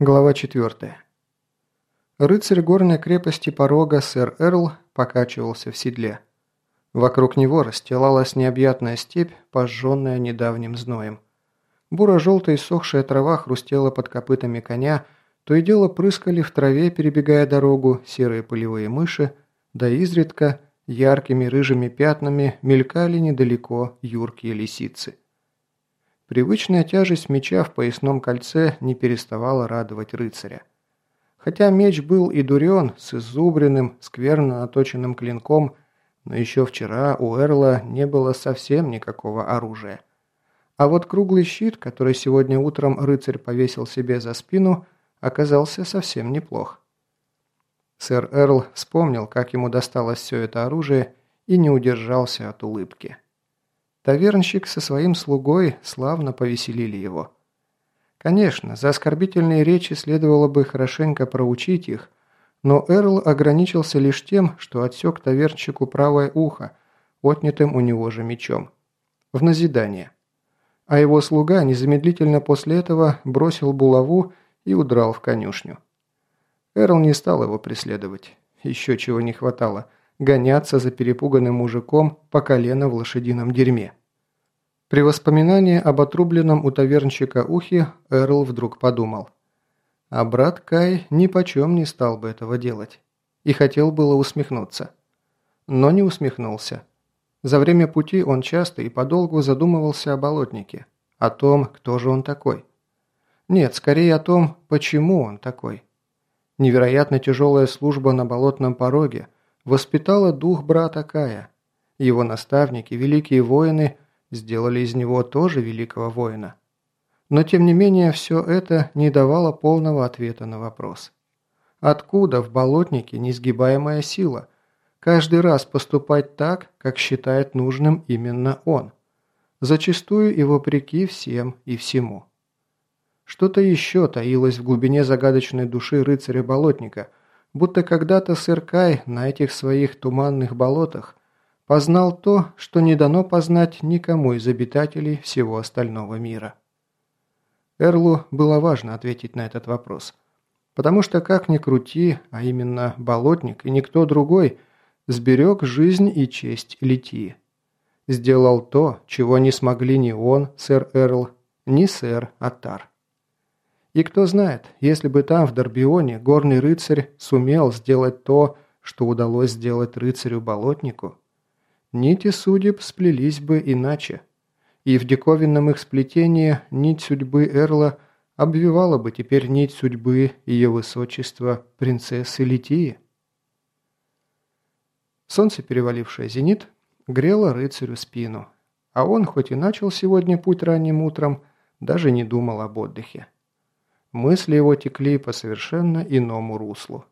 Глава 4. Рыцарь горной крепости порога сэр Эрл покачивался в седле. Вокруг него расстилалась необъятная степь, пожженная недавним зноем. Буро-желтая сохшая трава хрустела под копытами коня, то и дело прыскали в траве, перебегая дорогу, серые полевые мыши, да изредка яркими рыжими пятнами мелькали недалеко юркие лисицы. Привычная тяжесть меча в поясном кольце не переставала радовать рыцаря. Хотя меч был и дурен, с изубренным, скверно наточенным клинком, но еще вчера у Эрла не было совсем никакого оружия. А вот круглый щит, который сегодня утром рыцарь повесил себе за спину, оказался совсем неплох. Сэр Эрл вспомнил, как ему досталось все это оружие, и не удержался от улыбки. Тавернщик со своим слугой славно повеселили его. Конечно, за оскорбительные речи следовало бы хорошенько проучить их, но Эрл ограничился лишь тем, что отсек тавернщику правое ухо, отнятым у него же мечом. В назидание. А его слуга незамедлительно после этого бросил булаву и удрал в конюшню. Эрл не стал его преследовать. Еще чего не хватало – гоняться за перепуганным мужиком по колено в лошадином дерьме. При воспоминании об отрубленном у тавернчика ухе Эрл вдруг подумал. А брат Кай ни почем не стал бы этого делать. И хотел было усмехнуться. Но не усмехнулся. За время пути он часто и подолгу задумывался о болотнике. О том, кто же он такой. Нет, скорее о том, почему он такой. Невероятно тяжелая служба на болотном пороге – воспитала дух брата Кая. Его наставники, великие воины, сделали из него тоже великого воина. Но тем не менее все это не давало полного ответа на вопрос. Откуда в болотнике несгибаемая сила? Каждый раз поступать так, как считает нужным именно он. Зачастую и вопреки всем и всему. Что-то еще таилось в глубине загадочной души рыцаря-болотника – будто когда-то сэр Кай на этих своих туманных болотах познал то, что не дано познать никому из обитателей всего остального мира. Эрлу было важно ответить на этот вопрос, потому что как ни крути, а именно болотник и никто другой, сберег жизнь и честь Литии. Сделал то, чего не смогли ни он, сэр Эрл, ни сэр Атар. И кто знает, если бы там, в Дорбионе, горный рыцарь сумел сделать то, что удалось сделать рыцарю-болотнику, нити судеб сплелись бы иначе. И в диковинном их сплетении нить судьбы Эрла обвивала бы теперь нить судьбы ее высочества принцессы Литии. Солнце, перевалившее зенит, грело рыцарю спину, а он, хоть и начал сегодня путь ранним утром, даже не думал об отдыхе. Мысли его текли по совершенно иному руслу.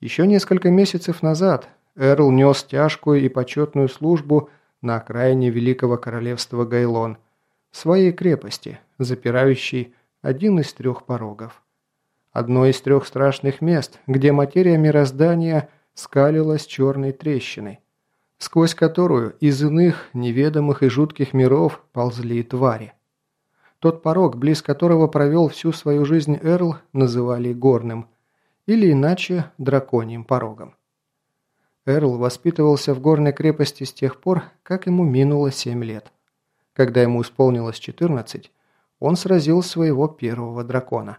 Еще несколько месяцев назад Эрл нес тяжкую и почетную службу на окраине Великого Королевства Гайлон, своей крепости, запирающей один из трех порогов. Одно из трех страшных мест, где материя мироздания скалилась черной трещиной, сквозь которую из иных, неведомых и жутких миров ползли твари. Тот порог, близ которого провел всю свою жизнь Эрл, называли горным, или иначе драконьим порогом. Эрл воспитывался в горной крепости с тех пор, как ему минуло семь лет. Когда ему исполнилось 14, он сразил своего первого дракона.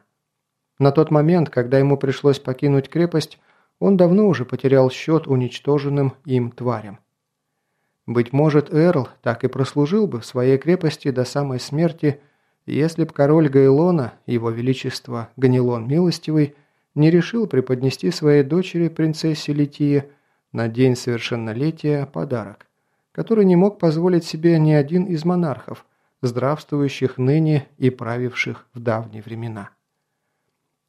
На тот момент, когда ему пришлось покинуть крепость, он давно уже потерял счет уничтоженным им тварям. Быть может, Эрл так и прослужил бы в своей крепости до самой смерти, если б король Гайлона, его величество Ганилон Милостивый, не решил преподнести своей дочери, принцессе Литии, на день совершеннолетия подарок, который не мог позволить себе ни один из монархов, здравствующих ныне и правивших в давние времена.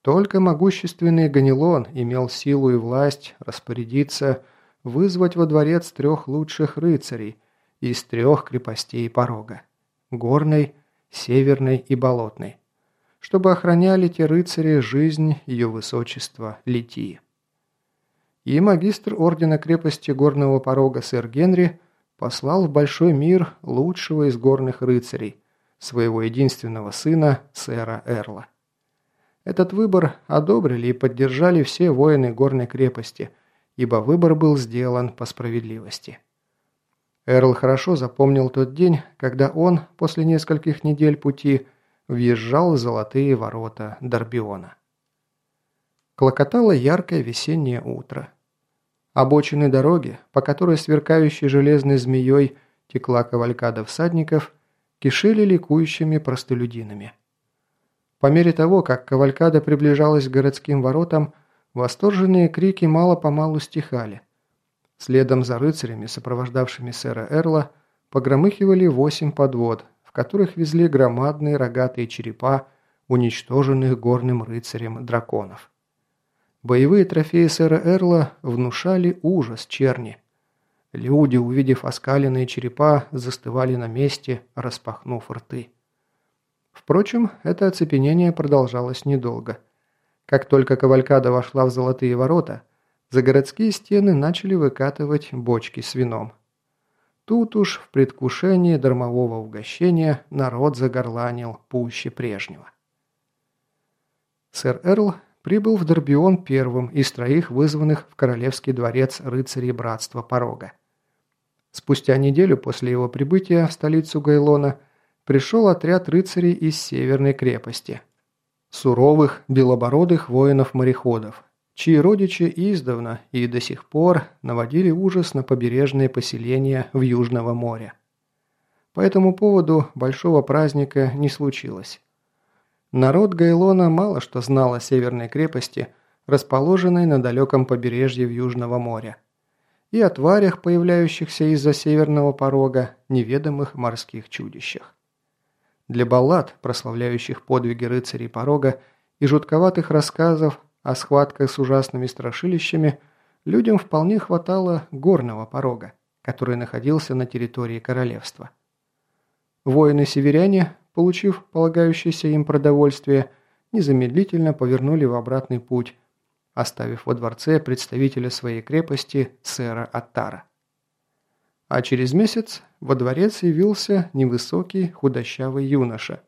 Только могущественный Ганилон имел силу и власть распорядиться вызвать во дворец трех лучших рыцарей из трех крепостей порога – горной, Северной и Болотной, чтобы охраняли те рыцари жизнь ее высочества Литии. И магистр ордена крепости горного порога сэр Генри послал в большой мир лучшего из горных рыцарей, своего единственного сына, сэра Эрла. Этот выбор одобрили и поддержали все воины горной крепости, ибо выбор был сделан по справедливости. Эрл хорошо запомнил тот день, когда он, после нескольких недель пути, въезжал в золотые ворота Дорбиона. Клокотало яркое весеннее утро. Обочины дороги, по которой сверкающей железной змеей текла кавалькада всадников, кишели ликующими простолюдинами. По мере того, как кавалькада приближалась к городским воротам, восторженные крики мало-помалу стихали. Следом за рыцарями, сопровождавшими сэра Эрла, погромыхивали восемь подвод, в которых везли громадные рогатые черепа, уничтоженных горным рыцарем драконов. Боевые трофеи сэра Эрла внушали ужас черни. Люди, увидев оскаленные черепа, застывали на месте, распахнув рты. Впрочем, это оцепенение продолжалось недолго. Как только кавалькада вошла в золотые ворота, за городские стены начали выкатывать бочки с вином. Тут уж в предвкушении дармового угощения народ загорланил пуще прежнего. Сэр Эрл прибыл в Дорбион первым из троих вызванных в Королевский дворец рыцарей Братства Порога. Спустя неделю после его прибытия в столицу Гайлона пришел отряд рыцарей из Северной крепости. Суровых, белобородых воинов-мореходов, чьи родичи издавна и до сих пор наводили ужас на побережные поселения в Южного моря. По этому поводу большого праздника не случилось. Народ Гайлона мало что знал о Северной крепости, расположенной на далеком побережье в Южного моря и о тварях, появляющихся из-за северного порога, неведомых морских чудищах. Для баллад, прославляющих подвиги рыцарей порога, и жутковатых рассказов о схватках с ужасными страшилищами, людям вполне хватало горного порога, который находился на территории королевства. Воины-северяне, получив полагающееся им продовольствие, незамедлительно повернули в обратный путь, оставив во дворце представителя своей крепости сэра Аттара. А через месяц во дворец явился невысокий худощавый юноша,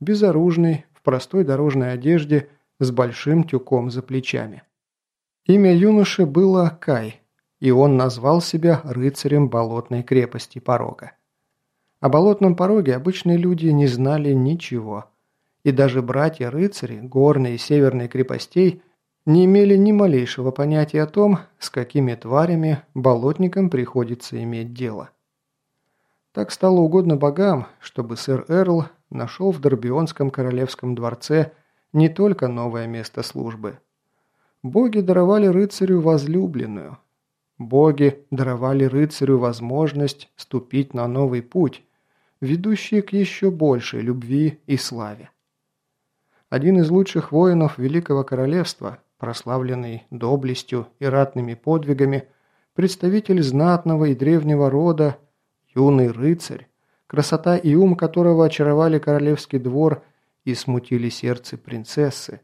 безоружный, в простой дорожной одежде, с большим тюком за плечами. Имя юноши было Кай, и он назвал себя рыцарем болотной крепости Порога. О болотном пороге обычные люди не знали ничего, и даже братья-рыцари горной и северной крепостей – не имели ни малейшего понятия о том, с какими тварями болотникам приходится иметь дело. Так стало угодно богам, чтобы сэр Эрл нашел в Дорбионском королевском дворце не только новое место службы. Боги даровали рыцарю возлюбленную. Боги даровали рыцарю возможность ступить на новый путь, ведущий к еще большей любви и славе. Один из лучших воинов Великого Королевства, прославленный доблестью и ратными подвигами, представитель знатного и древнего рода, юный рыцарь, красота и ум которого очаровали королевский двор и смутили сердце принцессы.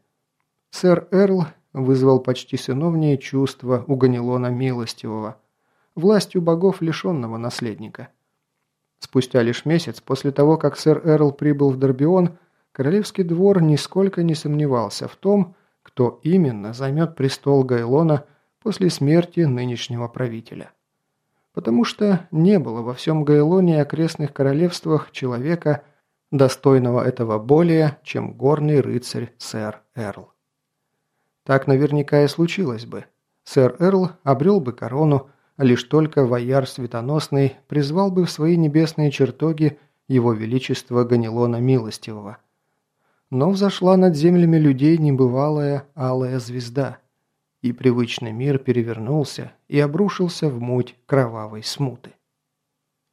Сэр Эрл вызвал почти сыновнее чувства у Ганилона Милостивого, властью богов лишенного наследника. Спустя лишь месяц после того, как сэр Эрл прибыл в Дорбион, королевский двор нисколько не сомневался в том, кто именно займет престол Гайлона после смерти нынешнего правителя. Потому что не было во всем Гайлоне и окрестных королевствах человека, достойного этого более, чем горный рыцарь сэр Эрл. Так наверняка и случилось бы. Сэр Эрл обрел бы корону, лишь только вояр светоносный призвал бы в свои небесные чертоги его величество Ганилона Милостивого – но взошла над землями людей небывалая алая звезда, и привычный мир перевернулся и обрушился в муть кровавой смуты.